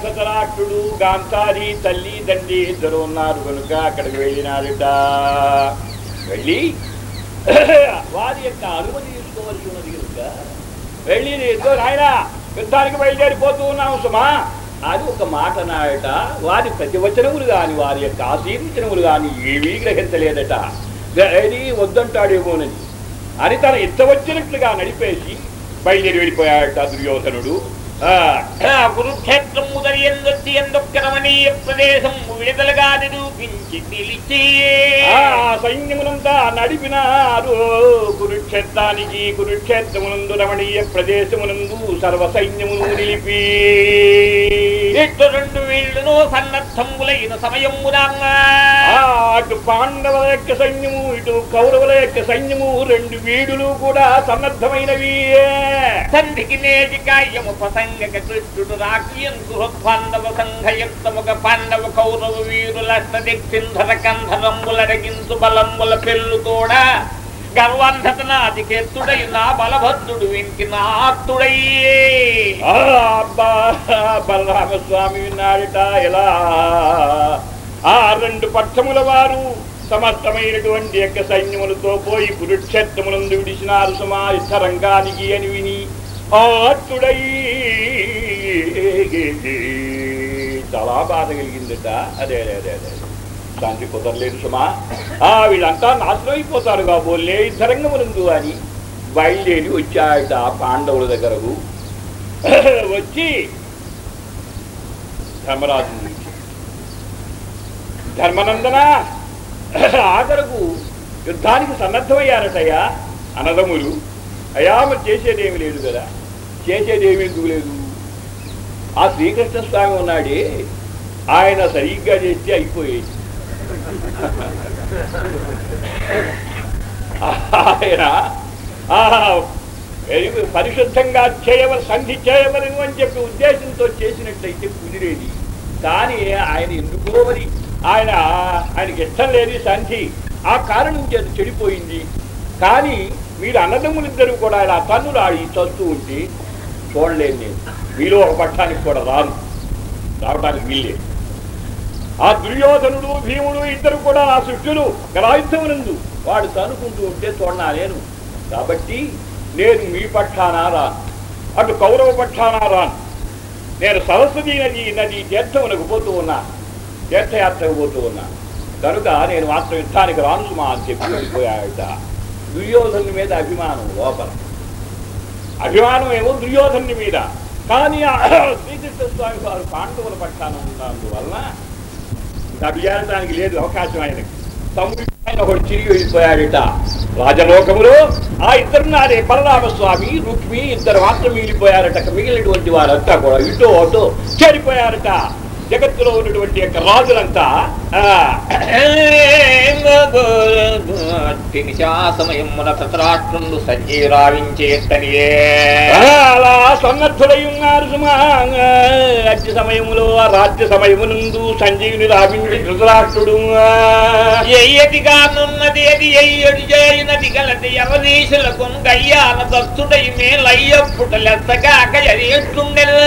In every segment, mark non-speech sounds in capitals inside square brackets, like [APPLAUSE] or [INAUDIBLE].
ధృతరాక్షుడు గాంధారి తల్లి తండ్రి ఇద్దరు ఉన్నారు కనుక అక్కడికి వెళ్ళినాడట వెళ్ళి వారి యొక్క అనుమతి తీసుకోవాల్సి ఉన్నది కనుక వెళ్ళి ఇద్దరు నాయన యుద్ధానికి బయలుదేరిపోతూ ఉన్నాము సుమా. అది ఒక మాట నాయట. వారి ప్రతివచనములు కాని వారి యొక్క ఆశీర్వచనములు కాని ఏమీ గ్రహించలేదట. అది వద్దంటాడేమోనని. అని తన ఇష్ట వచ్చినట్లుగా నడిపేసి బయలుదేరి వెళ్ళిపోయాడట దుర్యోధనుడు కురుక్షేత్రం ముదరియందొచ్చి ఎందొక్క రమణీయ ప్రదేశం విడుదలగా నిరూపించి నిలిచి సైన్యమునంతా నడిపినారు. కురుక్షేత్రానికి కురుక్షేత్రమునందు రమణీయ ప్రదేశమునందు సర్వ సైన్యమును నిలిపి. ఇటు రెండు వీళ్ళను సన్నద్ధములైన సమయమునా అటు పాండవుల యొక్క సైన్యము ఇటు కౌరవుల యొక్క సైన్యము రెండు వీడులు కూడా సన్నద్ధమైనవి సంధికి నేటి కాయము ప్రసంగక కృష్ణుడు రాకియం సుహృద్బాంధవ సంఘయుక్తముగ పాండవ కౌరవ వీరుల దిక్సింధర కంధరములరగించు బలంబుల పెళ్ళు కూడా గర్వాంధతనాదికెత్తుడై నా బలభద్రుడు ఇంటి నాత్తుడయ్యే ఆ, అబ్బా బలరామస్వామి విన్నాడట ఎలా ఆ రెండు పక్షముల వారు సమస్తమైనటువంటి యొక్క సైన్యములతో పోయి కురుక్షేత్రములందు విడిచినారు సుమా యుద్ధరంగానికి అని విని ఆత్తుడయ్యే చాలా బాధ కలిగిందట అదే అదే అదే అదే దానికి కుదరలేదు సుమా ఆ వీళ్ళంతా నాశనం అయిపోతారు కాబోలే యుద్ధరంగమునందు అని బయలుదేరి వచ్చాయట పాండవుల దగ్గరకు వచ్చి ధర్మరాజు ధర్మనందన ఆఖరకు యుద్ధానికి సన్నద్ధమయ్యారటయ్యా అనదములు అయా మరి చేసేదేమి లేదు కదా చేసేదేమి ఎందుకు లేదు ఆ శ్రీకృష్ణ స్వామి ఉన్నాడే ఆయన సరిగ్గా చేస్తే అయిపోయేది. ఆయన పరిశుద్ధంగా చేయవల సంధి చేయవలను అని చెప్పి ఉద్దేశంతో చేసినట్లయితే కుదిరేది. కానీ ఆయన ఎందుకో మరి ఆయన ఆయనకి ఇష్టం లేని సంధి ఆ కారణం చేత చెడిపోయింది. కానీ మీరు అన్నదమ్ములిద్దరూ కూడా ఇలా తన్నులు ఆడి చదువుతూ ఉంటే చూడలేదు నేను. మీలో ఒక పక్షానికి కూడా రాను రావడానికి వీళ్ళే ఆ దుర్యోధనుడు భీముడు ఇద్దరు కూడా నా శిష్యులు గ్రాయుద్ధమునందు వాడు తనుకుంటూ ఉంటే చూడనా నేను? కాబట్టి నేను మీ పక్షాన రాను. అటు కౌరవ పక్షాన రాను. నేను సరస్వతి నది నది తీర్థమునకు పోతూ ఉన్నా. తీర్థయాత్రకు పోతూ ఉన్నా. కనుక నేను మాత్రం యుద్ధానికి రాను సుమా అని చెప్పి వెళ్ళిపోయాట దుర్యోధను మీద అభిమానం లోపల. అభిమానం ఏమో దుర్యోధను మీద. కానీ ఆ శ్రీకృష్ణ స్వామి వారు పాండవుల పక్షాన ఉన్నందువల్ల అభియానడానికి లేదు అవకాశం ఆయనకి. తమ్ముడు ఆయన ఒకడు తిరిగి వెళ్ళిపోయాడట రాజలోకములో. ఆ ఇద్దరు నాడే బలరామస్వామి రుక్మి ఇద్దరు మాత్రం మిగిలిపోయారట మిగిలినటువంటి వారంతా కూడా ఇటో అటో చేరిపోయారట జగత్తులో ఉన్నటువంటి యొక్క రాజులంతా ఆ, సమయమున ధృతరాష్ట్రుడు సంజయ్ రావించేస్తనియే అలా సన్నద్ధులై ఉన్నారు సుమా రాజ్య సమయములో ఆ రాజ్య సమయమునందు సంజీవుని రావించి ధృతరాష్ట్రుడు. ఎయ్యటిగానున్నది అది ఎయ్యడు చేయునది గలది ఎవరీశులకు గయ్యాన దత్తుడై మేలయ్యప్పుట లెత్తగాక ఎట్లుండెల్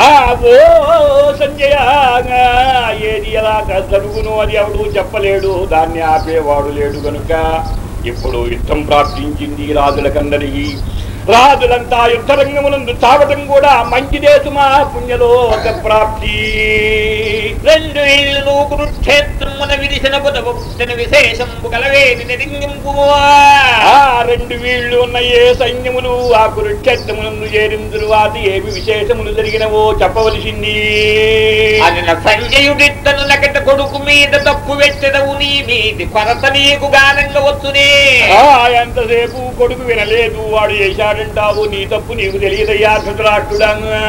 ఆ ఓ సంజయ ఏది ఎలా ఎందుకును అది ఎవడు చెప్పలేడు దాన్ని ఆపేవాడు లేడు గనుక ఇప్పుడు యుద్ధం ప్రాప్తించింది రాజులకందరికీ. రాజులంతా యుద్ధరంగమునందు చావటం కూడా మంచిదే సుమా పుణ్యలోక ప్రాప్తి. రెండు ఇళ్ళు కురుక్షేత్రమున విడిసిన పుట్టిన విశేషంబు కలవేది నిరింగింపు ఆ రెండు వీళ్ళు ఉన్న ఏ సైన్యములు ఆ కురుక్షేత్రమునందు చేరిన తరువాత ఏమి విశేషములు జరిగినవో చెప్పవలసింది. అనిన సంజయుడిత్తను నకట కొడుకు మీద తప్పు వెచ్చదవు నీ మీది కొరత నీకు గానంగా వచ్చునే ఎంతసేపు కొడుకు వినలేదు వాడు చేశాడంటావు నీ తప్పు నీకు తెలియదయ్యా ధృతరాష్ట్రుడంగా.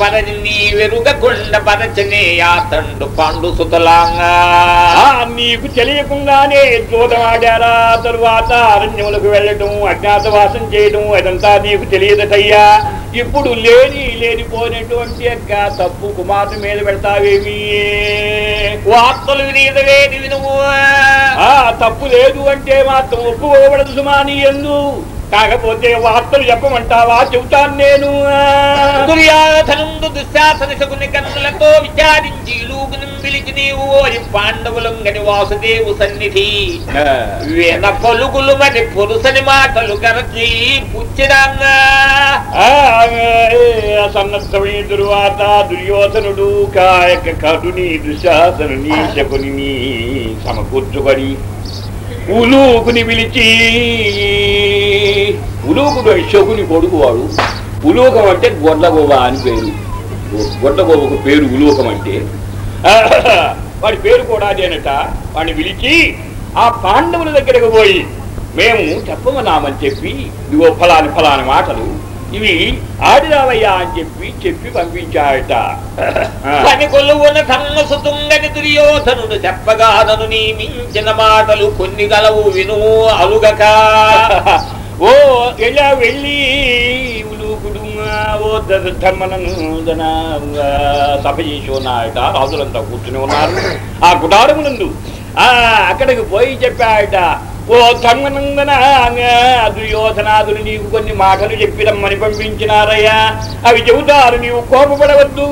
పరని నీ వెరుగకుండా పరచనే ఆ తండు పండు సుతలాంగా. నీకు తెలియకుండానే జూదమాడారా తరువాత అరణ్యములకు వెళ్ళటం అజ్ఞాతవాసం చేయడం అదంతా నీకు తెలియదటయ్యా. ఇప్పుడు లేని లేనిపోయినటువంటి యొక్క తప్పు కుమారుని మీద పెడతావేమి? వార్తలు వినీదవేది వినువు ఆ తప్పు లేదు అంటే మాత్రం ఒప్పుకోబడదు సుమా. నీ ఎందు. కాకపోతే వార్తలు చెప్పమంటావా? చెబుతాను నేను. దుర్యాధనుండు దుశ్శాసన శకుని కన్నులతో విచారించి లూగుని పిలిచి నీవు ఓరి పాండవులంగని వాసుదేవు సన్నిధి. వీణ పలుకులు మరి పురుషని మాటలు గరచి పుచ్చిరాంగా. ఆ, ఆ, సన్నద్ధమై తరువాత దుర్యోధనుడు కాయక కటుని దుశాసనుని శకుని సమకూర్చుకొని ఉలూకుని పిలిచి ఉలూకుడు శకుని కొడుకు వాడు ఉలూకం అంటే గొడ్లగోవ అని పేరు. గొడ్లగోవకు పేరు ఉలూకం అంటే. [LAUGHS] వాడి పేరు కూడా అదేనట వాడిని పిలిచి ఆ పాండవుల దగ్గరకు పోయి మేము చెప్పమన్నామని చెప్పి ఇదిగో ఫలాని ఫలాని మాటలు ఇవి ఆడిరావయ్యా అని చెప్పి చెప్పి పంపించాడట పని కొలువున కన్నసుతుంగని దుర్యోధనుడు చెప్పగానను నీ మించిన మాటలు కొన్ని గలవు విను అలుగక ఓ ఎలా వెళ్ళి ఓ సభ చేసి ఉన్నాయట రాజులంతా కూర్చుని ఉన్నారు. ఆ గుడారమునందు ఆ అక్కడికి పోయి చెప్పాడట ఓ దుర్యోధనాదులు నీకు కొన్ని మాటలు చెప్పి రమ్మని పంపించినారయ్యా. అవి చెబుతారు నీవు కోపపడవద్దు.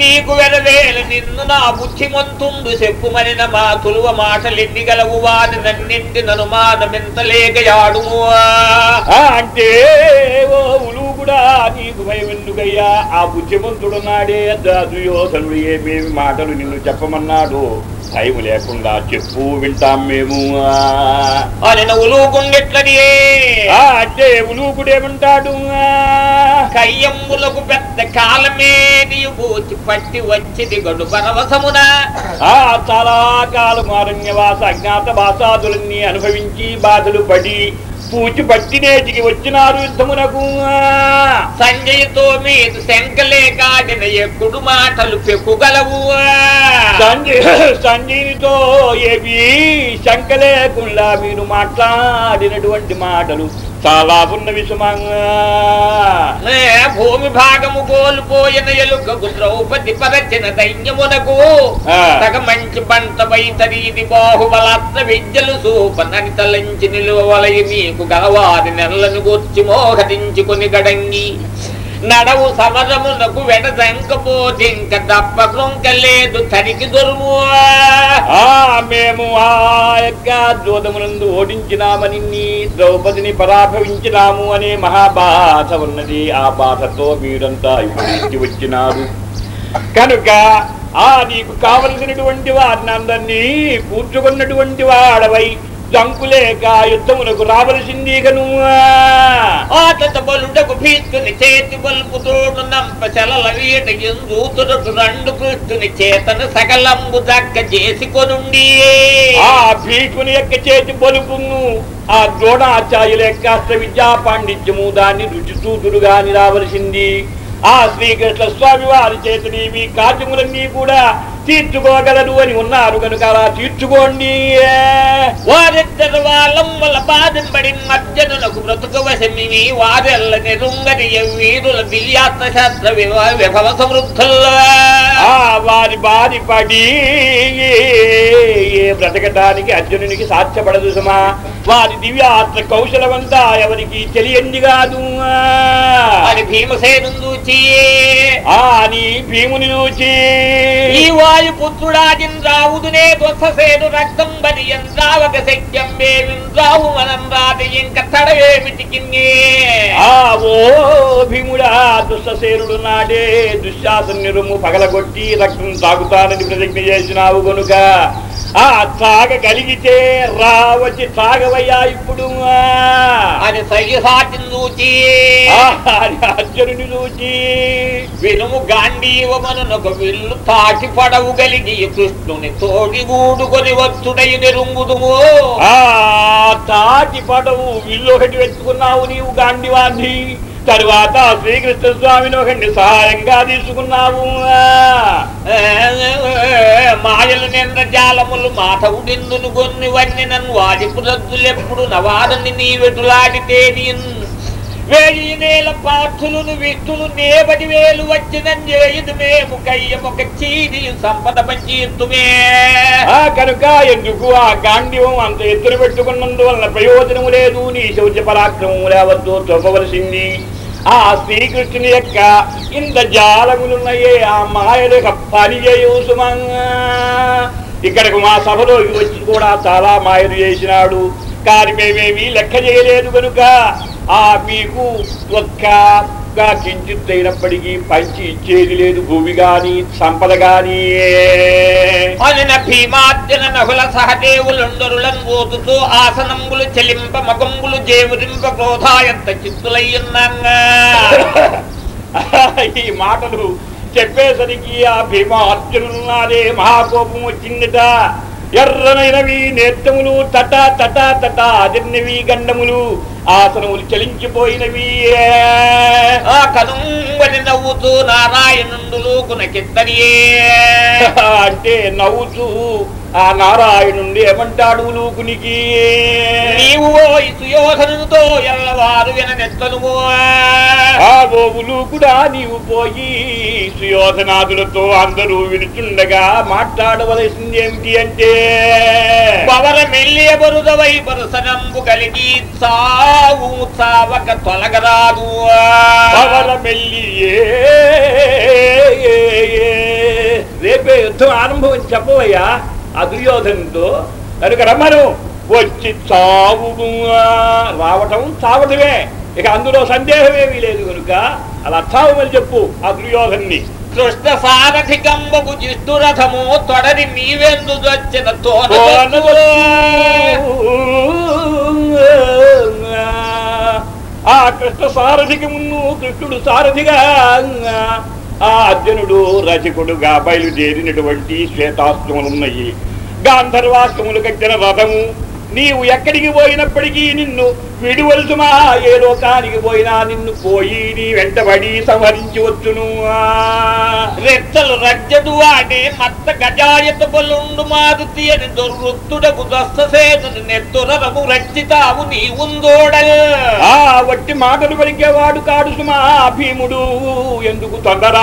నీకు వెరవేల నిన్ను నా బుద్ధిమంతుండు చెప్పుమనిన మా తులువ మాటలెన్ని గలవు? వాని నన్నింటి నను మానమెంతలేకయాడు ఆ, అంటే ఓ కూడా నీకు భయం ఎందుకయ్యా ఆ బుద్ధిమంతుడున్నాడే దుర్యోధనుడు ఏమేమి మాటలు నిన్ను చెప్పమన్నాడు? భయం లేకుండా చెప్పు వింటాం మేము ఆ, అంటే ఉలుకుడేమంటాడు కయ్యమ్ములకు పెద్ద కాలమే నీవు పూచి పట్టి వచ్చిది గడు ఆ చాలా కాలం అరణ్యవాస అజ్ఞాత భాషాదులన్నీ అనుభవించి బాధలు పడి పూచి పట్టినేటికి వచ్చినారు యుద్ధమునకు. సంజయ్తో మీరు శంకలే కాడిన ఎక్కుడు మాటలు పెక్కుగలవు సంజయ్ సంజయునితో ఏవి శంక లేకుండా మీరు మాట్లాడినటువంటి మాటలు చాలా ఉన్నవి సుమంగా భూమి భాగము కోల్పోయిన ఎలుకకు ద్రౌపది పరచిన దైన్యమునకు. తగ మంచి పంట వైతరీది బాహుబలాత్మ విద్యలు సూపనని తలంచి నిలువలయి నీకు గలవారి నెల్లను గూర్చి మోహరించుకొని గడంగి. నడవు సమరమునకు వెడదంకపోతే ఇంక తప్ప కృంకలేదు తనికి దొరుము. ఆ మేము ఆ యొక్క జోదమునందు ఓడించినామని ద్రౌపదిని పరాభవించినాము అనే మహాబాధ ఉన్నది. ఆ బాధతో వీరంతా ఇప్పుడు వచ్చినారు కనుక ఆ నీకు కావలసినటువంటి వారిని అందరినీ కూర్చుకున్నటువంటి వాడవై జంకులేక యుద్ధమునకు రావలసింది బలుడకు భీష్టుని చేతి బల్పు తోడు నంప చలల వీట ఎందూతురటు రెండు కృష్ణుని చేతను సకలంబు దక్క చేసి కొనుండి. ఆ భీష్ముని యొక్క చేతి బలుపును ఆ ద్రోణాచార్యుల యొక్క అస్త్ర విద్యా పాండిత్యము దాన్ని రుచి చూతురుగాని రావలసింది. ఆ శ్రీకృష్ణ స్వామి వారి చేతిని మీ కార్యములన్నీ కూడా తీర్చుకోగలరు అని ఉన్నారు కనుక అలా తీర్చుకోండి. వారిద్దరు వాళ్ళ బాధింపడి మధ్యనులకు బ్రతుకవశమివి వారెల్ల నిరుంగని వీరుల దివ్యాత్మ శాస్త్ర విభవ సమృద్ధుల్లో. ఆ వారి బారి పడి ఏ బ్రతకటానికి అర్జునునికి సాధ్యపడదు సుమా. వారి దివ్యాత్మ కౌశలమంతా ఎవరికి తెలియంది కాదు. అని భీమసేను చూచి ఆ నీ భీముని చూచి ఈ వాయుపుత్రుడాజింద్రావుదునే ధ్వససేను రక్తం బలి ఎంద్రావక శక్యం వేవింద్రావు మనం రాది ఇంక తడవేమిటికి ఆ ఓ భీముడా దుష్టసేనుడు నాడే దుశ్శాసన రొమ్ము పగలగొట్టి రక్తం తాగుతానని ప్రతిజ్ఞ చేసినావు గనుక ఆ తాగగలిగితే రా వచ్చి తాగవయ్యా ఇప్పుడు. అని సయ్యసాటిని చూచి అర్జునుని చూచి వినుము గాంధీవమనునొక విల్లు తాటి పడవు కలిగి కృష్ణుని తోడి గూడుకొని వచ్చుడై నెరుంగుదుము. ఆ తాటి పడవు విల్లు ఒకటి వెతుకున్నావు నీవు గాంధీవాన్ని తరువాత శ్రీకృష్ణ స్వామిని ఒకటి సహాయంగా తీసుకున్నావు. మాయలు నిన్న జాలములు మాధవుడిందును కొన్ని వన్ని నన్ను వాడిపు రద్దులెప్పుడు నవాదని నీ వెటులాడితే వేయి నేల పార్థులను విష్ణులు నేబడి వేలు వచ్చిన చేయుదు మేము కయ్యమొక చీని సంపద పంచేతుమే ఆ కనుక ఎందుకు ఆ గాంధీవం అంత ఎత్తున పెట్టుకున్నందువలన ప్రయోజనము లేదు? నీ శౌచ పరాక్రమము లేవద్దు తొప్పవలసింది ఆ శ్రీకృష్ణుని యొక్క ఇంత జాలములున్నాయే ఆ మాయల యొక్క పని చేయు సుమంగా ఇక్కడకు మా సభలోకి వచ్చి కూడా చాలా మాయలు చేసినాడు. కానీ మేమేమీ లెక్క చేయలేదు కనుక. ఆ మీకు ఒక్క ఒక్క కించిత్ అయినప్పటికీ పంచి ఇచ్చేది లేదు. భూమి గాని సంపద గాని. అనిన భీమార్జన నహుల సహదేవులుండరులను ఆసనంబులు చెలింప మకంబులు జేమురింప క్రోధాయంత చిత్తులయ్యున్నాంగా ఈ మాటలు చెప్పేసరికి ఆ భీమ అర్జునున్నాడే మహాకోపం వచ్చిందట. ఎర్రనైనవి నేత్రములు తట తట తట అదిన్నవి గండములు. ఆసనములు చలించిపోయినవి ఆ కనుంబని నవ్వుతూ నారాయణుండులు కునకెత్తనియే [LAUGHS] అంటే నవ్వుతూ ఆ నారాయణుండి ఏమంటాడు లూకునికి నీవు సుయోధనుతో ఎల్లవారు ఆ గోవులు కూడా నీవు పోయి సుయోధనాదులతో అందరూ వినుచుండగా మాట్లాడవలసింది ఏమిటి అంటే? పవర మెల్లియ బరుదవై పరుసనంబు కలిగి సావు సావక తొలగరాదు. పవన మెల్లియే రేపే యుద్ధం ఆరంభం చెప్పవయ్యా. ఆ దుర్యోధనుతో కనుక రమ్మను. వచ్చి చావు రావటం చావటమే. ఇక అందులో సందేహమేమీ లేదు కనుక. అలా చావమని చెప్పు ఆ దుర్యోధన్ని కృష్ణ సారథికంబకు జిష్ణురథము తొడరి నీవెందు వచ్చిన ఆ కృష్ణ సారథికి మున్ను కృష్ణుడు సారథిగా. ఆ అర్జునుడు రచకుడుగా బయలుదేరినటువంటి శ్వేతాస్త్రములున్నాయి గాంధర్వాస్త్రములు కట్టిన రథము నీవు ఎక్కడికి పోయినప్పటికీ నిన్ను విడువలసుమా ఏ లోకానికి పోయినా నిన్ను పోయి నీ వెంటబడి సంహరించి వచ్చును రెచ్చలు రజ్జదు వాడే మత్త గజాయత బలుండు మారుతి అని దొర్రుత్తుడకు దస్తసేను నెత్తురము రచ్చితావు నీ ఉందోడల్ ఆ వట్టి మాటలు పలికేవాడు కాడు సుమా భీముడు. ఎందుకు తొందర?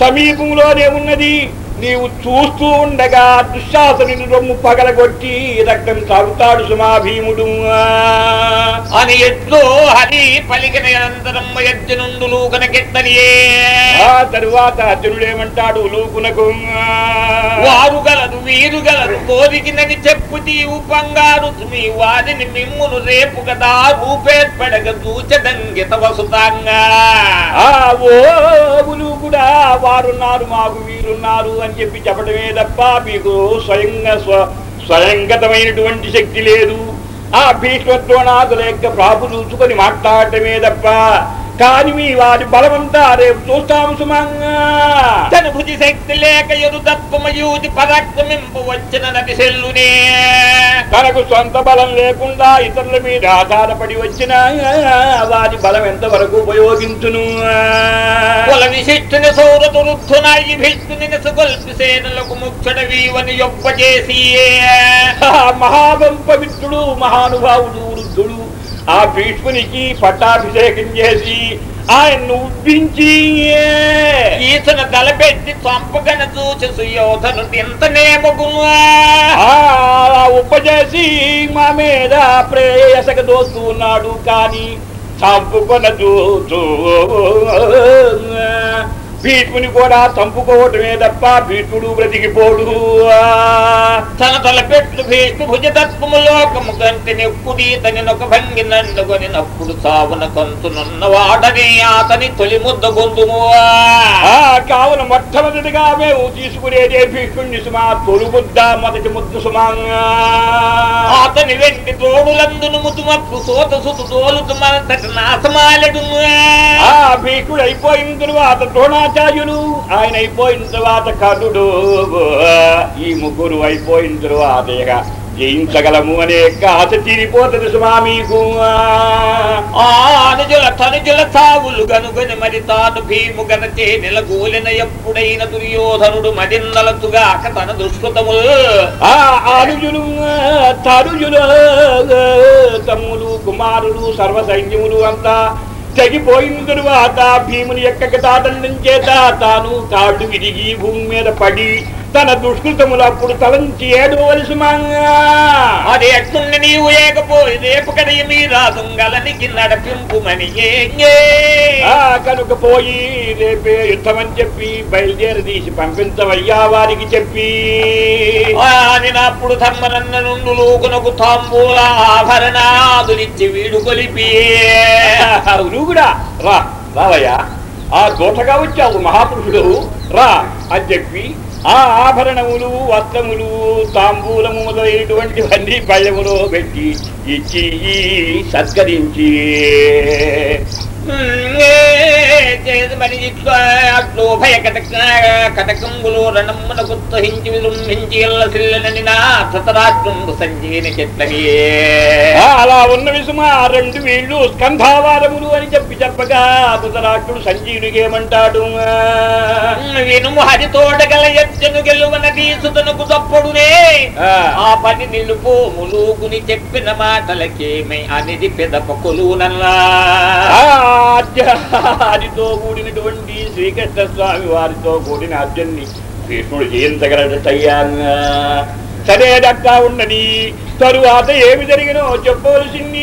సమీపంలోనే ఉన్నది. నీవు చూస్తూ ఉండగా దుశ్శాసనుని రొమ్ము పగలగొట్టి రక్తం తాగుతాడు సుమా భీముడు అని ఎట్లో హరి పలికిన అనంతరం యజ్జనుండులు కనకెత్తనియే ఆ తరువాత అర్జునుడేమంటాడు లూకునకు వారు గలరు వీరు గలరు కోరికినని చెప్పు తీవు బంగారు మీ వారిని మిమ్మును రేపు కదా రూపేర్పడగ దూచదంగిత వసుతాంగా ఆ ఓవులు కూడా వారున్నారు మాకు వీరున్నారు అని చెప్పి చెప్పడమే తప్ప మీకు స్వయంగా స్వ స్వయంగతమైనటువంటి శక్తి లేదు. ఆ భీష్మద్రోణాదుల యొక్క ప్రాపు చూసుకొని మాట్లాడటమే తప్ప కాని మీ వారి బలమంతా రేపు చూస్తాము సుమంగా తన భుజి శక్తి లేక ఎరు తత్వమయూతి పరాక్రమింపు వచ్చిన నది సెల్లునే తనకు సొంత బలం లేకుండా ఇతరుల మీద ఆధారపడి వచ్చిన వారి బలం ఎంతవరకు ఉపయోగించును కుల విశిష్టుని సౌరతు రుద్ధునాయి భీష్ముని సుగల్పి సేనలకు ముక్షణ వీవని యొప్ప చేసి మహావంపవిత్రుడు మహానుభావుడు వృద్ధుడు ఆ భీష్మునికి పట్టాభిషేకం చేసి ఆయన్ను ఉబ్బించి ఈతను తలపెట్టి చంపగన చూసి సుయోధను ఆ ఉపచేసి మా మీద ప్రేయసక దోస్తూ ఉన్నాడు కానీ చంపుకొన చూచు భీష్ముని కూడా చంపుకోవటమే తప్ప భీష్ముడు బ్రతికిపోడు. తన తలపెట్లు భీష్ము భుజతత్వము లోకము కంటి నెక్కుడి తనినొక భంగి నండుకొని నప్పుడు సావున కంతునున్న వాడని అతని తొలి ముద్ద గొంతుము. కావున మొట్టమొదటిగా మేము తీసుకునేదే భీష్ముడిని సుమా తొలి ముద్ద మొదటి ముద్ద సుమాంగా అతని వెండి తోడులందును ముతుమప్పు సోత సుతు తోలుతు మనతటి నాశమాలడు భీష్ముడు అయిపోయిన తరువాత ద్రోణాచార్యులు ఆయన అయిపోయిన తర్వాత కర్ణుడు ఈ ముగ్గురు అయిపోయిన తరువాత ఇక జయించగలము అనే యొక్క ఆశ తీరిపోతుంది సుమా ఆనుజుల అనుజుల తనుజుల చావులు గనుగని మరి తాను భీము గనచే నిలగూలిన ఎప్పుడైన దుర్యోధనుడు మదిన్నలతుగాక తన దుష్కృతములు. ఆ ఆరుజులు తరుజులు తమ్ములు కుమారులు సర్వ సైన్యములు అంతా తెగిపోయిన తరువాత భీముని యొక్క తాదండం చేత తాను తాడు విరిగి భూమి మీద పడి తన దుష్కృతములప్పుడు తలంచి ఏడవలసి మంగా అది ఎట్లుండి నీవు ఏకపోయి రేపు కడియ మీ రాదుంగలనికి నడిపింపుమని ఆ కనుక పోయి రేపే యుద్ధమని చెప్పి బయలుదేరి తీసి పంపించవయ్యా వారికి చెప్పి. అప్పుడు ధర్మనన్న నుండు లోకునకు తాంబూల ఆభరణాదులిచ్చి వీడు కొలిపి. [LAUGHS] కూడా రా రావయ్యా. ఆ దోటగా వచ్చావు మహాపురుషుడు. రా అని చెప్పి ఆ ఆభరణములు వస్త్రములు తాంబూలము మొదలైనటువంటివన్నీ పళ్ళెములో పెట్టి ఇచ్చి సత్కరించి కటకంబులు రణమ్మునకు తహించి విజృంభించి సంజీని అలా ఉన్న విసుమ ఆ రెండు వీళ్ళు స్కంధావారములు అని చెప్పి చెప్పగా ధృతరాష్ట్రుడు సంజీవుడికి ఏమంటాడు వినుము హరి తోటగల ఎచ్చను గెలువన తీసుతనకు తప్పుడునే ఆ, పని నిలుపు ములుగుని చెప్పిన మాటలకేమై అనేది పెదప కొలువునల్లా ఆ, అర్జ- హరితో కూడినటువంటి శ్రీకృష్ణ స్వామి వారితో కూడిన అర్జున్ని కృష్ణుడు జయించగలటయ్యా సరే అట్టా ఉన్నది. తరువాత ఏమి జరిగినో చెప్పవలసింది.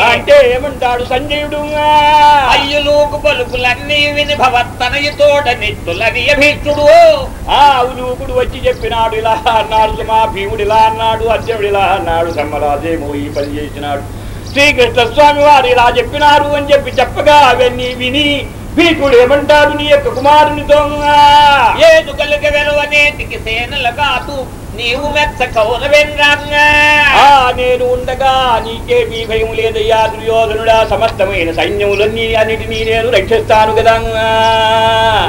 అంటే ఏమంటాడు సంజయుడు? అయ్యులోకు పలుకులన్నీ విని భవత్తనయ తోట నెట్టులని భీష్టుడు ఆ అవులూకుడు వచ్చి చెప్పినాడు ఇలా అన్నాడు సుమా భీముడు ఇలా అన్నాడు అర్జునుడు ఇలా అన్నాడు ధర్మరాజేమో ఈ పని చేసినాడు. శ్రీకృష్ణ స్వామి వారు ఇలా చెప్పినారు అని చెప్పి చెప్పగా అవన్నీ విని భీకుడు ఏమంటారు నీ యొక్క కుమారునితో ఏదు కలిగ వెలవనే సేనల కాదు. నీవు మెచ్చ కౌన ఆ నేను ఉండగా నీకేమీ భయం లేదయ్యా దుర్యోధనుడా సమస్తమైన సైన్యములన్నీ అన్నిటినీ నేను రక్షిస్తాను కదా.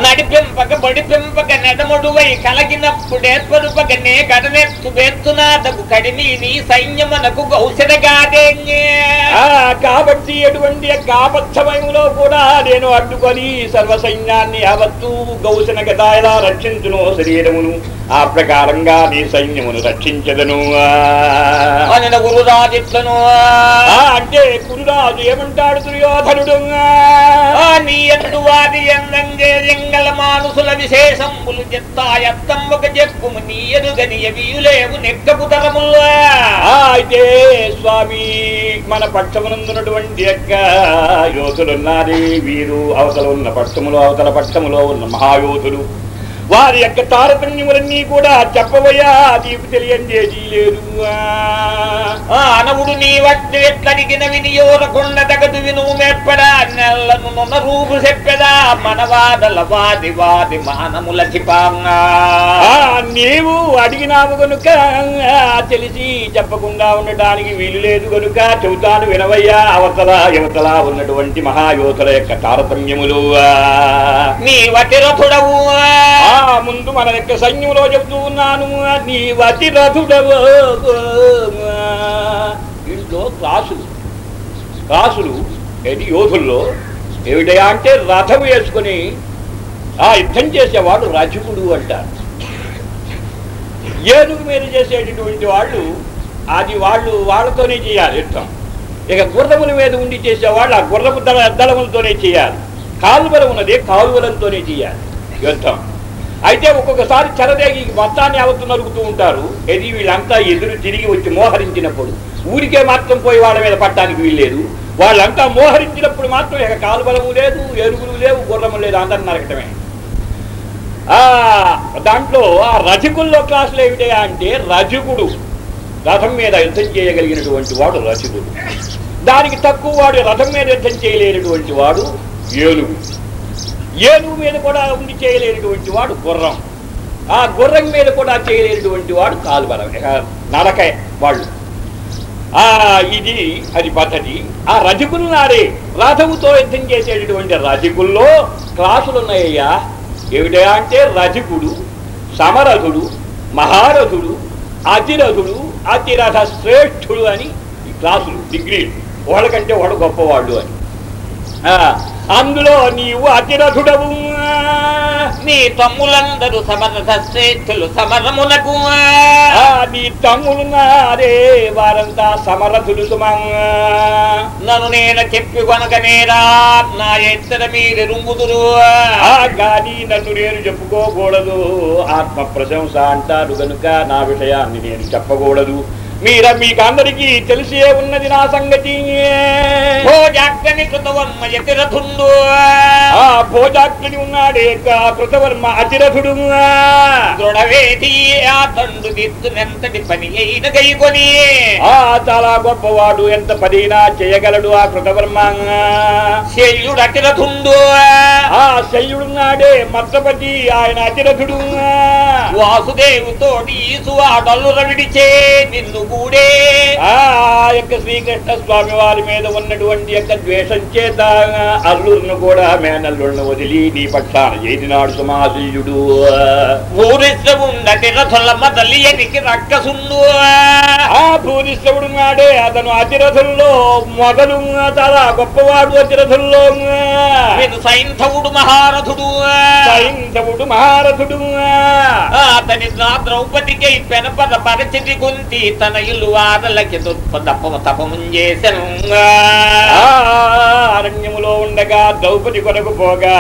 నడిపింపక బడిపింపక నెడముడువై కలగినప్పుడేర్పరుపక నే కడనెత్తు బెత్తునాదకు కడిమి నీ సైన్యమునకు ఆ కాబట్టి ఎటువంటి ఆపత్సమయంలో కూడా నేను అడ్డుకొని సర్వ సైన్యాన్ని యావత్తు గౌసన గదాయలా రక్షించును శరీరమును. ఆ ప్రకారంగా నీ సైన్యమును రక్షించదను. అనిన గురురాజిట్లను. అంటే కురురాజు ఏమంటాడు దుర్యోధనుడు? ఆ. నీ ఎందు వారి ఎందంగే ఎంగల మానుసుల విశేషంబులు చెత్తాయత్తంబక చెప్పుము నీ ఎదుగని ఎవియులేవు నెక్కపు తరముల్లా ఆ అయితే స్వామి మన పక్షమునందున్నటువంటి యొక్క యోధులున్నారే వీరు అవతల ఉన్న పక్షములో అవతల పక్షములో ఉన్న మహాయోధులు. వారి యొక్క తారతమ్యములన్నీ కూడా చెప్పవయ్యా నీకు తెలియందేది లేదు. అనవుడు నీ వట్టి ఎట్లడిగిన వినియోరకుండ తగదు విను మెప్పడా నెల్లను నున్న రూపు చెప్పెదా. మనవాదల వాది వాది మానముల నీవు అడిగినావు గనుక తెలిసి చెప్పకుండా ఉండటానికి వీలు లేదు గనుక చెబుతాను వినవయ్యా. అవతల యువతల ఉన్నటువంటి మహాయోధుల యొక్క తారతమ్యములు. నీ వటి ముందు మన యొక్క సైన్యంలో చెబుతూ ఉన్నాను. నీ వతి రథుడవు. ఇంట్లో క్లాసులు రాసులు ఏది? యోధుల్లో. ఏమిటయా అంటే రథం వేసుకుని ఆ యుద్ధం చేసేవాడు రజకుడు అంటారు. ఏనుగు మీద చేసేటటువంటి వాళ్ళు అది వాళ్ళు వాళ్ళతోనే చేయాలి యుద్ధం. ఇక గుర్రముల మీద ఉండి చేసేవాళ్ళు ఆ గుర్రపు దళ దళములతోనే చేయాలి. కాలువలం ఉన్నది కాలువలంతోనే చేయాలి యుద్ధం. అయితే ఒక్కొక్కసారి చెరదేగి మొత్తాన్ని అవత్తు నరుగుతూ ఉంటారు. ఇది వీళ్ళంతా ఎదురు తిరిగి వచ్చి మోహరించినప్పుడు. ఊరికే మాత్రం పోయి వాళ్ళ మీద పట్టడానికి వీల్లేదు. వాళ్ళంతా మోహరించినప్పుడు మాత్రం ఇక కాలుబలము లేదు ఎరుగులు లేవు గుర్రము లేదు అందరు నరకటమే. ఆ దాంట్లో ఆ రజకుల్లో క్లాసులు ఏమిటయా అంటే రజకుడు రథం మీద యుద్ధం చేయగలిగినటువంటి వాడు రజకుడు దానికి తక్కువ వాడు రథం మీద యుద్ధం చేయలేనటువంటి వాడు ఏనుగు. ఏనుగు మీద కూడా ఉండి చేయలేనటువంటి వాడు గుర్రం. ఆ గుర్రం మీద కూడా చేయలేనటువంటి వాడు కాలుబలం ఇక నడక వాళ్ళు. ఆ ఇది అది పద్ధతి. ఆ రజకులు నారే రథముతో యుద్ధం చేసేటటువంటి రజకుల్లో క్లాసులు ఉన్నాయ్యా. ఏమిటా అంటే రజకుడు సమరథుడు మహారథుడు అతిరథుడు అతిరథ శ్రేష్ఠుడు అని ఈ క్లాసులు డిగ్రీలు. వాళ్ళకంటే వాడు గొప్పవాళ్ళు అని. అందులో నీవు అతిరథుడవు. నీ తమ్ములందరూ సమరథ శ్రేష్ఠులు సమరమునకు. నీ తమ్ములున్నారే వారంతా సమరథులు నన్ను నేను చెప్పి కొనకనేరా నా ఎత్తర మీరు రుంగుదురు. ఆ గాని నన్ను నేను చెప్పుకోకూడదు. ఆత్మ ప్రశంస అంటారు గనుక నా విషయాన్ని నేను చెప్పకూడదు. మీర మీకు అందరికీ తెలిసే ఉన్నది నా సంగతి. భోజాగ్ని ఉన్నాడే కృతవర్మ అతిరథుడు. చాలా గొప్పవాడు ఎంత పదైనా చేయగలడు ఆ కృతవర్మ. శల్యుడు అతిరథుండు. ఆ శల్యుడున్నాడే మత్సపతి ఆయన అతిరథుడు. విడిచే నిన్ను గూడే ఆ యొక్క శ్రీకృష్ణ స్వామి వారి మీద ఉన్నటువంటి యొక్క ద్వేషం చేత అల్లురును కూడా మేనల్లుడిని వదిలి నీ పక్షాన చేసినాడు ఎనికి రక్కసుండు. ఆ భూరిశ్రవుడు నాడే అతను అతిరథుల్లో మొదలు చాలా గొప్పవాడు అతిరథుల్లో. వీడు సైంధవుడు మహారథుడు. సైంధవుడు మహారథుడు. అతని నా ద్రౌపదికి పెనపద పరిచితి కుంతి తన ఇల్లు వారలకి తపము చేసను ఆ అరణ్యములో ఉండగా ద్రౌపది కొరకు పోగా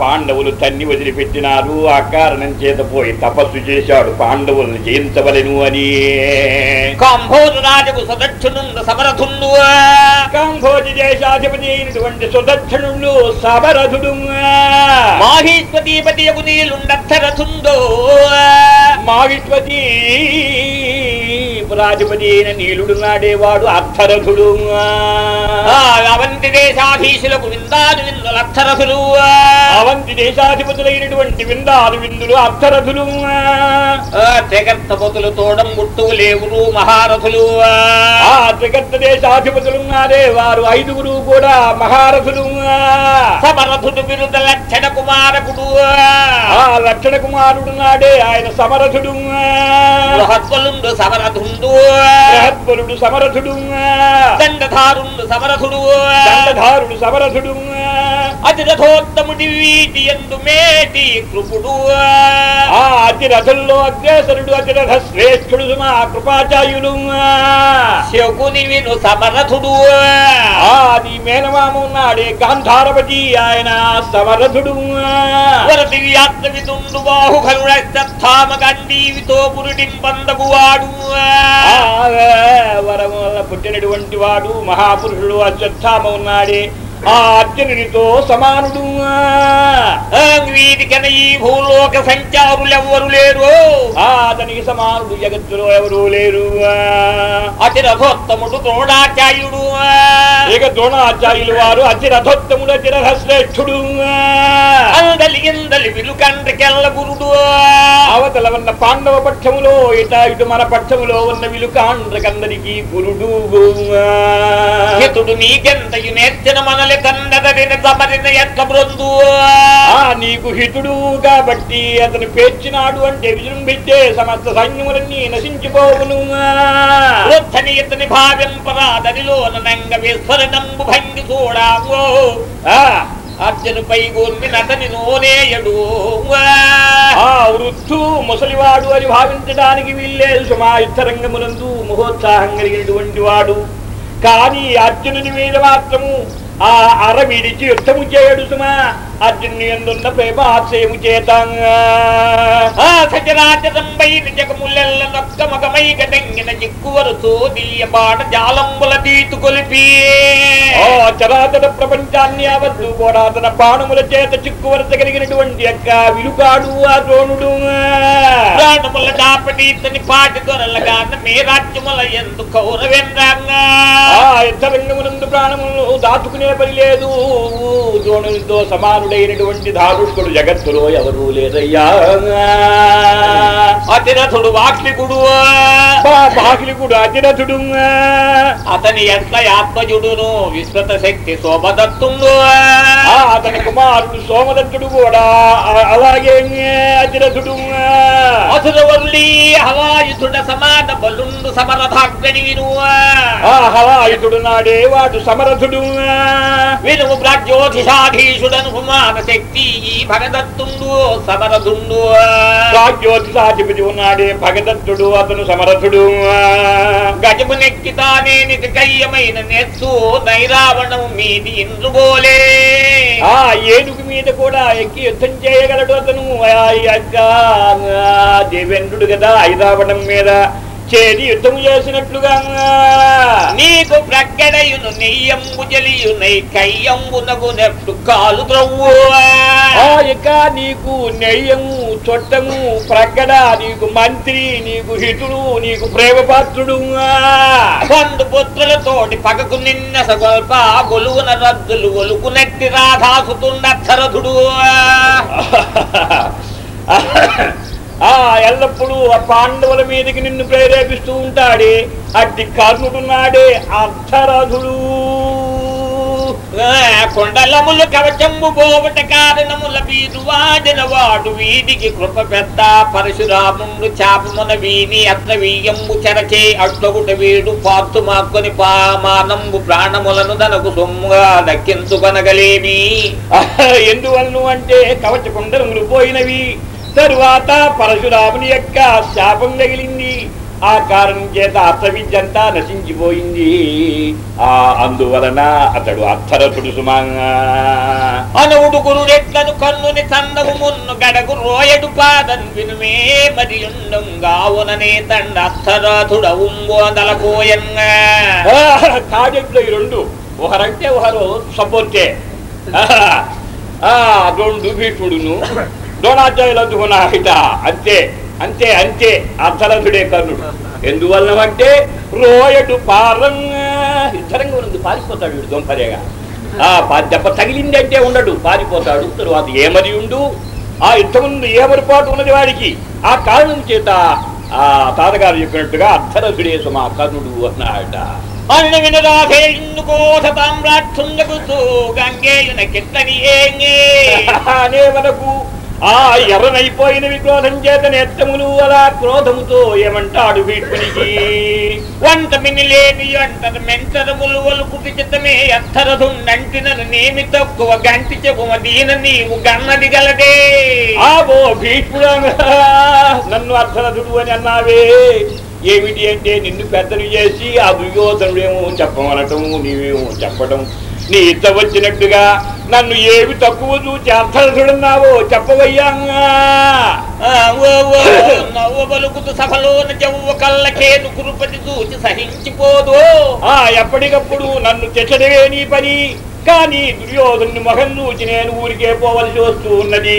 పాండవులు తన్ని వదిలిపెట్టినారు ఆ కారణం చేత పోయి తపస్సు చేశాడు పాండవులను జయించవలెను అని కాంభోజు రాజకు సదక్షునుండు సమరథుండు కాంభోజి దేశాధిపతి అయినటువంటి సుదక్షిణుడు సమరథుడు మాహీశ్వతీపతి నీలుండరథుండు మావిష్పతి రాజపతి అయిన నీలుడు నాడేవాడు అర్థరథుడు అవంతి దేశాధీశులకు విందాలు విందులు అర్థరథులు. అవంతి దేశాధిపతులైనటువంటి విందాలు విందులు అర్థరథులు. తెగర్తపతులు తోడం గుట్టువు లేవురు మహారథులు. ఆ త్రిగర్త దేశాధిపతులున్నారే వారు ఐదుగురు కూడా మహారథులు. సమరథుడు విరుద లక్షణ కుమారకుడు. ఆ లక్షణ కుమారుడు నాడే ఆయన సమరథుడు. సమరథుండు. బృహత్పరుడు సమరథుడు దండధారుండు సమరథుడు దండధారుడు సమరథుడు అతిరథోత్తముడి వీటి ఎందు మేటి కృపుడు ఆ అతిరథుల్లో అగ్రేసరుడు అతిరథ శ్రేష్ఠుడు మా కృపాచార్యులు శకుని విను సమరథుడు ఆ నీ మేనమామ ఉన్నాడే గాంధారపతి ఆయన సమరథుడు వరది వ్యాత్ర విదుండు బాహుబలుడస్థామ గండీవితో పురుడింబందగు వాడు ఆ వరం వల్ల పుట్టినటువంటి వాడు మహాపురుషుడు అశ్వత్థామ ఉన్నాడే. ఆ అర్జునునితో సమానుడు. వీటికన ఈ భూలోక సంచారులెవ్వరు లేరు. ఆ అతనికి సమానుడు జగత్తులో ఎవరూ లేరు. అతిరథోత్తముడు ద్రోణాచార్యుడు. ఇక ద్రోణాచార్యులు వారు అతిరథోత్తముడు అతిరథ శ్రేష్ఠుడు అందలి ఇందలి విలుకండ్రికెల్ల గురుడు. అవతల ఉన్న పాండవ పక్షములో ఇట ఇటు మన పక్షములో ఉన్న విలుకాండ్రకందరికి గురుడు. నీకెంతయు నేర్చిన మనలి. తండదరిన సమరిన ఎట్ల బృందు నీకు హితుడు కాబట్టి అతను పేర్చినాడు అంటే విజృంభించే సమస్త సైన్యములన్నీ నశించిపోవును. వృద్ధని ఇతని భావింపరాదనిలో నంగ విస్ఫరణంబు భంగి చూడాము ఆ. అర్జునుపై గూర్మి నతని నోనేయడు ఆ వృద్ధు ముసలివాడు అని భావించడానికి వీల్లేదు సుమా యుద్ధరంగమునందు మహోత్సాహం కలిగినటువంటి వాడు. కానీ అర్జునుని మీద మాత్రము ఆ అర విడిచి యుద్ధము చేయడు సుమా. అర్జునుని ఎందున్న ప్రేమ ఆశ్రయము చేతంగా ఆ సచరాచరంపై జగములెల్ల నొక్క మగమై గటంగిన చిక్కువరుతో దీయ బాట జాలంబుల తీతు కొలిపి ఓ చరాచర ప్రపంచాన్ని అవద్దు కూడా తన బాణముల చేత చిక్కువరత కలిగినటువంటి యొక్క విలుకాడు ఆ ద్రోణుడు ప్రాణముల దాపటి ఇతని పాటి దొరలగా మే రాజ్యముల ఎందు కౌరవేంద్రంగా ప్రాణములను దాచుకునే పని లేదు ద్రోణునితో సమానుడైనటువంటి ధారుష్కుడు జగత్తులో ఎవరూ లేదయ్యా అతిరథుడు వాక్లికుడు బాహ్లికుడు అతిరథుడు అతని ఎట్ల ఆత్మజుడును విశ్వత శక్తి శోభదత్తుండు ఆ అతని కుమారుడు సోమదత్తుడు కూడా అలాగే అతిరథుడు అసురవల్లి హవాయుధుడ సమాన బలుండు విను ఆ హలాయుధుడు నాడే వాడు సమరథుడు వినుము ప్రజ్యోతిషాధీషుడను మాన శక్తి ఈ భగదత్తుండు సమరథుండు రాజ్యోతిసాధిపతి ఉన్నాడే భగదత్తుడు అతను సమరథుడు గజము నెక్కితానే నిజకయ్యమైన నెత్తు నైరావణము మీది ఇంద్రుగోలే ఆ ఏనుగు మీద కూడా ఎక్కి యుద్ధం చేయగలడు అతను. దేవేంద్రుడు కదా ఐరావణం మీద చేరి యుద్ధం చేసినట్లుగా నీకు ప్రగ్గడయును నెయ్యంబు జలియునై కయ్యంబునగు నెట్టు కాలు ద్రవ్వు ఆ ఇక నీకు నెయ్యము చొట్టము ప్రగడ నీకు మంత్రి నీకు హితుడు నీకు ప్రేమపాత్రుడు కొండు పుత్రులతోటి పగకు నిన్న సగొల్ప గొలువున రద్దులు గొలుకు నెట్టి రాధాసుతుండరథుడు [LAUGHS] [LAUGHS] ఆ ఎల్లప్పుడూ ఆ పాండవుల మీదకి నిన్ను ప్రేరేపిస్తూ ఉంటాడే. అట్టి కర్ణుడున్నాడే అర్థరథుడు కొండలములు కవచంబు పోవట కారణముల వీరు వాడిన వాడు వీడికి కృప పెద్ద పరశురాముడు చాపమున వీని అత్ర వీయంబు చెరచే అట్లగుట వీడు పాత్తు మాక్కుని పామానంబు ప్రాణములను తనకు సొమ్ముగా దక్కించుకొనగలేమి. ఎందువలను అంటే కవచ కుండలములు పోయినవి. తరువాత పరశురాముని యొక్క శాపం తగిలింది. ఆ కారణం చేత అర్థ విద్య అంతా నశించిపోయింది. ఆ అందువలన అతడు అర్థరథుడు సుమంగా అనువుడు గురుడెట్లను కన్నుని చందము మున్ను గడగు రోయడు పాదన్ వినుమే మరి ఉండంగావుననే తండ అర్థరాథుడవుంబు అందలపోయంగా కాజెట్లు ఈ రెండు. ఒకరంటే ఒకరు సపోర్టే ఆ రెండు భీష్ముడును. ద్రోణాచార్యులు హిత అంతే అంతే అంతే అర్థరథుడే కర్ణుడు. ఎందువల్ల అంటే రోయడు పారంగా యుద్ధరంగా పారిపోతాడు వీడు దొంపరేగా. ఆ దెబ్బ తగిలింది అంటే ఉండడు పారిపోతాడు. తరువాత ఏమది ఉండు? ఆ యుద్ధముందు ఏమరిపాటు ఉన్నది వాడికి? ఆ కారణం చేత ఆ తాతగారు చెప్పినట్టుగా అర్థరథుడే సుమా కర్ణుడు అన్నాడట అన్న వినరాధేయుందు కోస తామ్రాక్షుండకు గంగేయున కిట్టని ఏంగే [LAUGHS] అనే వరకు ఆ ఎర్రనైపోయిన క్రోధం చేత నేత్తములు అలా క్రోధముతో ఏమంటాడు వీటికి వంట మినిలేని అంటర మెంటర ములువలు చిత్తమే అత్తరదుండంటినను నేమి తక్కువ గంటి చెప్పుమ దీన నీవు గన్నది గలదే. ఆబో భీష్ముడా నన్ను అర్థరథుడు అని అన్నావే. ఏమిటి అంటే నిన్ను పెద్దలు చేసి ఆ దుర్యోధనుడేమో చెప్పమనటం నీవేమో చెప్పటం. నీ ఇద్ద వచ్చినట్టుగా నన్ను ఏమి తక్కువ చూచి అర్థరథుడన్నావో చెప్పవయ్యా. ఆ, ఓ, ఓ, నవ్వు బలుకుతు సభలోన జవ్వ కళ్ళకేను కురుపతి చూచి సహించిపోదు. ఆ ఎప్పటికప్పుడు నన్ను చెచ్చడవే నీ పని. కానీ దుర్యోధను మొహం చూచి నేను ఊరికే పోవలసి వస్తూ ఉన్నది.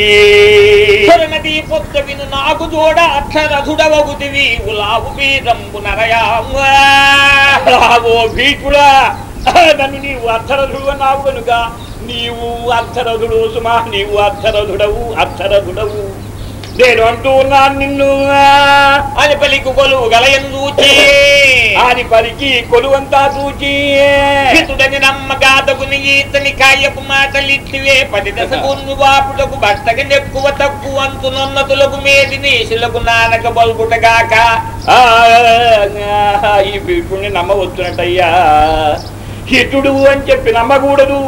నది పొత్త విను నాకు జోడ అక్షరథుడవగుదివి ఉలావు ఓ భీష్ముడా నన్ను నీవు అర్థరథుడు అన్నావు కనుక నీవు అర్థరథుడు సుమా నీవు అర్థరథుడవు అర్థరథుడవు నేను అంటూ ఉన్నాను నిన్ను అని పలికి కొలువు గలయం చూచి ఆది పలికి కొలువంతా చూచి ఇతుడని నమ్మగాదగుని ఈతని కాయపు మాటలిట్టివే పది దశ గున్ను వాపుటకు భర్తకి నెక్కువ తక్కువ అంతునొన్నతులకు మేది నీసులకు నానక బల్బుటగాక ఈ భీష్ముడిని నమ్మవచ్చునట్టయ్యా హితుడు అని చెప్పి నమ్మకూడదు.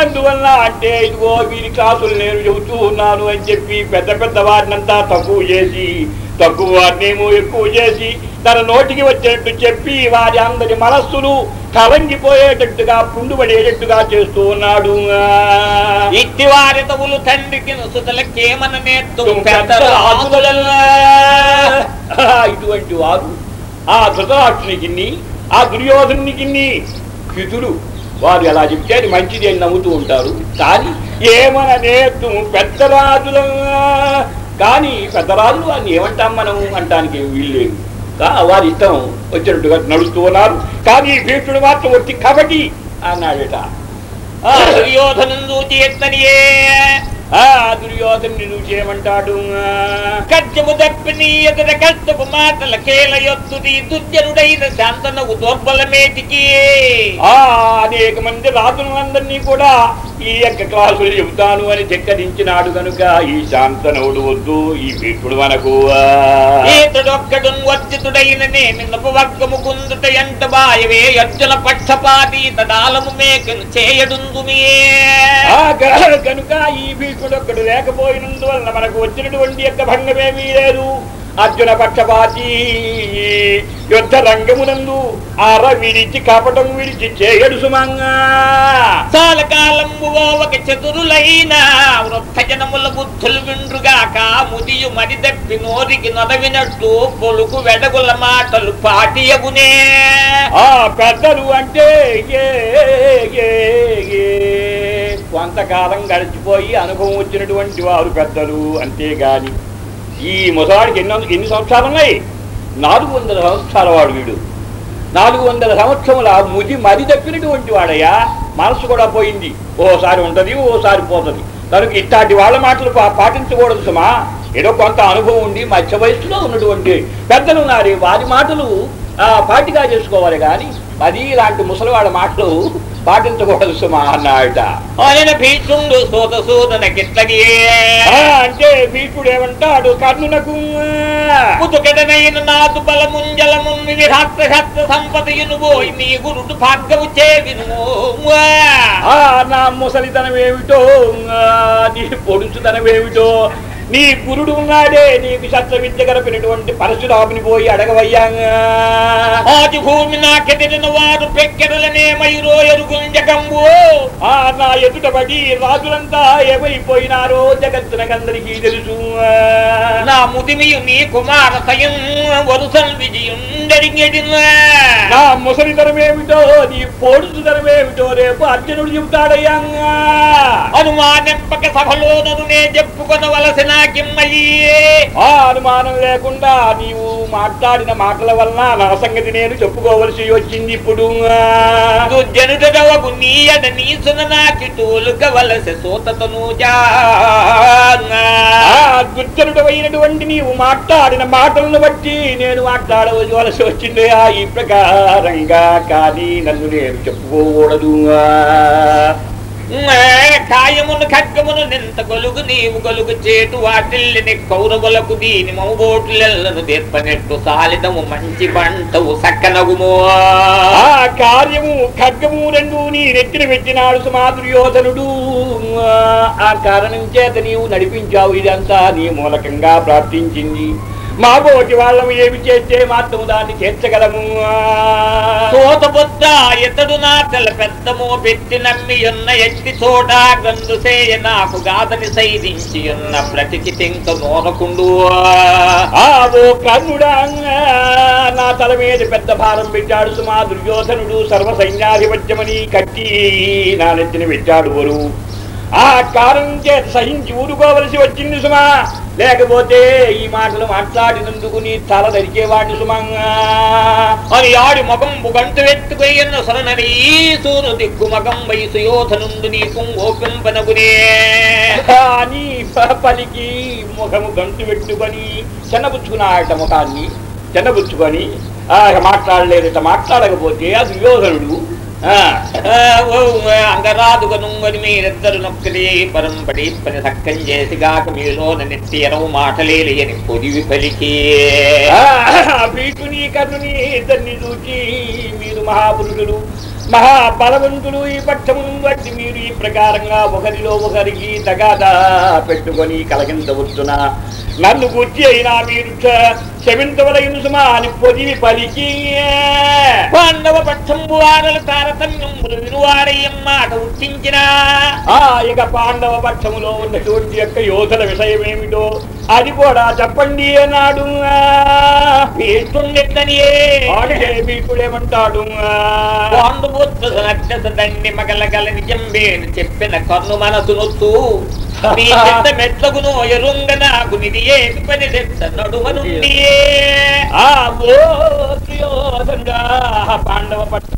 ఎందువల్ల అంటే ఇదిగో వీరి క్లాసులు నేను చెబుతూ ఉన్నాను అని చెప్పి పెద్ద పెద్ద వారినంతా తక్కువ చేసి తక్కువ వారినేమో ఎక్కువ చేసి తన నోటికి వచ్చేట్టు చెప్పి వారి అందరి మనస్సులు కలంగిపోయేటట్టుగా పుండుపడేటట్టుగా చేస్తూ ఉన్నాడు. ఇట్టి వారి తండ్రికి ఇటువంటి వారు ఆ ధృతరాష్ట్రునికి ఆ దుర్యోధనునికి హితులు వారు ఎలా చెప్తే అది మంచిది అని నమ్ముతూ ఉంటారు. కానీ ఏమన నేతు పెద్దరాజుల. కానీ పెద్దరాజులు వారిని ఏమంటాం మనం అంటానికి వీల్లేదు వారి ఇష్టం వచ్చినట్టుగా నడుస్తూ ఉన్నారు. కానీ భీష్ముడు మాత్రం వచ్చి కబడ్డీ అన్నాడట. దుర్యోధనం చూచి ఎత్తనియే ఆ దుర్యోధను నువ్వు చేయమంటాడు కజ్జము దప్పిని ఎదుర కష్టపు మాటల కేల యొత్తుది దుర్జనుడైన శాంతనకు దోర్బలమేటికి. ఆ అనేక మంది రాజులందరినీ కూడా ఈ యొక్క క్లాసులు చెబుతాను అని ధిక్కరించినాడు కనుక ఈ శాంతనవుడు వద్దు ఈ భీష్ముడు మనకు ఆ. ఈతుడొక్కడు వర్జితుడైన నేమినపు వర్గము కుందుట ఎంత బాయవే అర్జున పక్షపాతి తడాలము మేకను చేయడుందుమే కనుక ఈ భీష్ముడు ఒక్కడు లేకపోయినందువలన మనకు వచ్చినటువంటి యొక్క భంగమేమీ లేదు అర్జున పక్షపాతి. యుద్ధ రంగమునందు అర విడిచి కపటం విడిచి చేయడు సుమంగా. చాలా ఒక చతురులైన వృద్ధ జనముల బుద్ధులు విండ్రుగాక ముదియు మరి దప్పి నోరికి నొదవినట్టు పొలుకు వెడగుల మాటలు పాటియగునే. ఆ పెద్దలు అంటే. కొంతకాలం గడిచిపోయి అనుభవం వచ్చినటువంటి వారు పెద్దలు అంతేగాని ఈ ముసలాడికి ఎన్నో ఎన్ని సంవత్సరాలు ఉన్నాయి? నాలుగు వందల సంవత్సరాల వాడు వీడు. నాలుగు వందల సంవత్సరముల ముది మరి తప్పినటువంటి వాడయ్యా మనసు కూడా పోయింది. ఓసారి ఉంటది ఓసారి పోతుంది. కనుక ఇట్లాంటి వాళ్ళ మాటలు పాటించకూడదు సుమా. ఏదో కొంత అనుభవం ఉండి మధ్య వయసులో ఉన్నటువంటి పెద్దలు ఉన్నారు. వారి మాటలు పాటిగా చేసుకోవాలి కానీ అది ఇలాంటి ముసలివాడ మాటలు పాటించకూడదు సుమా అన్నాడట ఆయన భీష్ముడు సోద సోదన అంటే భీష్ముడు ఏమంటాడు కర్ణునకు. పుతుకడనైన నాదు బలముంజలము విరాత్ర శస్త్ర సంపదయును పోయి నీ గురుడు భార్గవు చేవిను నా ముసలితనం ఏమిటో నీ పొడుచుతనం ఏమిటో నీ గురుడు ఉన్నాడే నీకు శస్త్ర విద్య గడపినటువంటి పరశురాముని పోయి అడగవయ్యా ఆది భూమి నాకెదిరిన వారు పెక్కెరలనే మయూరో ఎరుగుంజకంబు ఆ నా ఎదుట పడి రాజులంతా ఏమైపోయినారో జగత్తునకందరికీ తెలుసు. నా ముదిమియు నీ కుమార సయం విజయం. విజయుండడిగడిన నా ముసలితనం ఏమిటో నీ పొడుచుతనం ఏమిటో రేపు అర్జునుడు చెబుతాడయ్యా అనుమానింపక సభలోనను నే చెప్పుకొనవలసిన కిమ్మయ్యే. ఆ అనుమానం లేకుండా నీవు మాట్లాడిన మాటల వలన నా సంగతి నేను చెప్పుకోవలసి వచ్చింది ఇప్పుడు దుర్జనుడవగు నీయడ నీసున నాకి తోలుకవలస సోతతను ఆ దుర్జనుడు అయినటువంటి నీవు మాట్లాడిన మాటలను బట్టి నేను మాట్లాడవలసి మనసు ఆ ఈ ప్రకారంగా కానీ నన్ను నేను చెప్పుకోకూడదు కాయమును ఖడ్గమును నింత గొలుగు నీవు గొలుగు చేటు వాటిల్లిని కౌరవులకు దీని మౌబోటులను తెప్పనెట్టు సాలిదము మంచి పంటవు సక్కనగుమో. ఆ కార్యము ఖడ్గము రెండు నీ నెత్తిన పెట్టినాడు సుమాదుర్యోధనుడు. ఆ కారణం చేత నీవు నడిపించావు. ఇదంతా నీ మూలకంగా ప్రార్థించింది. మా బోటి వాళ్ళము ఏమి చేస్తే మాత్రం దాన్ని చేర్చగలము? తోతబుద్ధ ఇతడు నా తెల పెద్దమో పెట్టి నమ్మి ఉన్న ఎట్టి చోట గందుసేయ నాకు గాదని సైదించి ఉన్న బ్రతికి తింక నోనకుండు. ఆ ఓ కర్ణుడా నా తల మీద పెద్ద భారం పెట్టాడు సుమా దుర్యోధనుడు సర్వ సైన్యాధిపత్యమని కట్టి నా నెత్తిన పెట్టాడు వరు ఆ కారణం చేత సహించి ఊరుకోవలసి వచ్చింది సుమా. లేకపోతే ఈ మాటలు మాట్లాడినందుకు నీ తల నరికేవాడిని సుమంగా అని ఆడి మగంబు గంటు ఎత్తుకొయ్యన్న సరనని సూరు దిక్కు మగం వయసు యోధనుండు నీకు ఓపింపనగునే. అని పలికి ముఖము గంటు పెట్టుకొని చెన్నబుచ్చుకున్నాడట ముఖాన్ని. చెన్నబుచ్చుకొని ఆ, మాట్లాడలేదట మాట్లాడకపోతే ఆ దుర్యోధనుడు ఆ, అంగరాదుగను అని మీరిద్దరు నొక్కది పరంపడి పని సక్కం చేసి గాక మీలోన నెత్తి ఎరవు మాటలేలి అని పొదివి పలికి. భీష్ముని కర్ణుని ఇద్దరిని చూచి మీరు మహాపురుషులు మహాబలవంతులు ఈ పక్షమును బట్టి మీరు ఈ ప్రకారంగా ఒకరిలో ఒకరికి తగాదా పెట్టుకొని కలగించవచ్చున నన్ను గుర్చి అయినా మీరు క్ష- క్షమించవలగిన సుమా అని పొదివి పలికి పాండవ పక్షంబు వారల తారతమ్యములు వినువారయ్యం మాట ఉట్టించిన. ఆ ఇక పాండవ పక్షములో ఉన్నటువంటి యొక్క యోధుల విషయం ఏమిటో అది కూడా చెప్పండి అన్నాడు. భీష్ముడేమంటాడు పాండుపుత్ర నక్షస దండి మగలగల నిజంబేను చెప్పిన కన్ను మనసునొచ్చు నీ పెద్ద మెట్లగును ఎరుంగ నాకు నిధి ఏమి పని తెచ్చ నడుమ నుండి ఆ పాండవ పక్ష